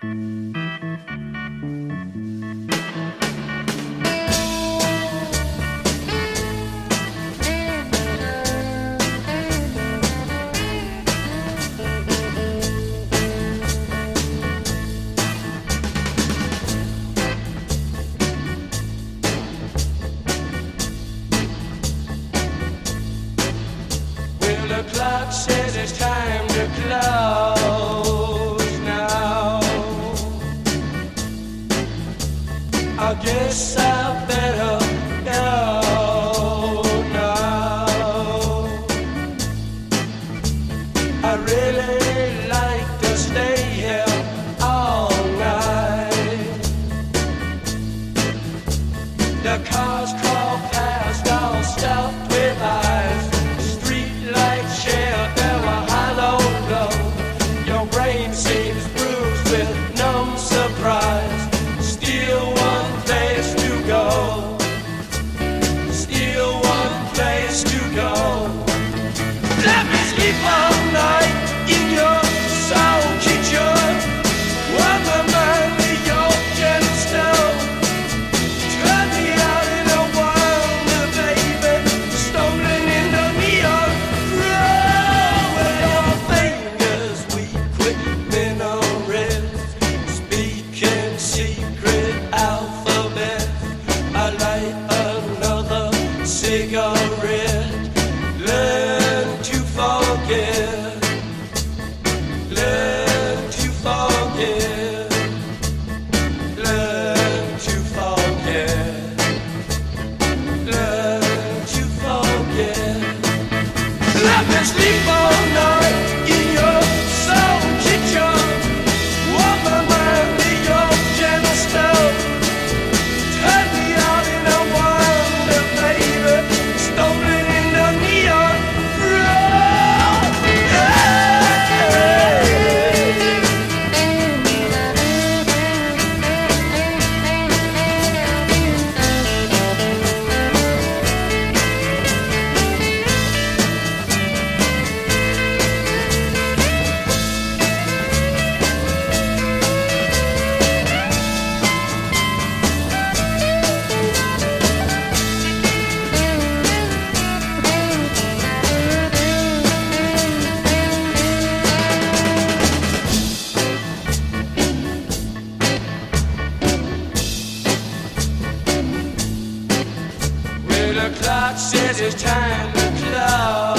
Well, the clock says it's time to close. the cars cry. A cigarette. Learn to forget. Learn to forget. Learn to forget. Learn to forget. Laugh and sleep all now. clock says it's time to close.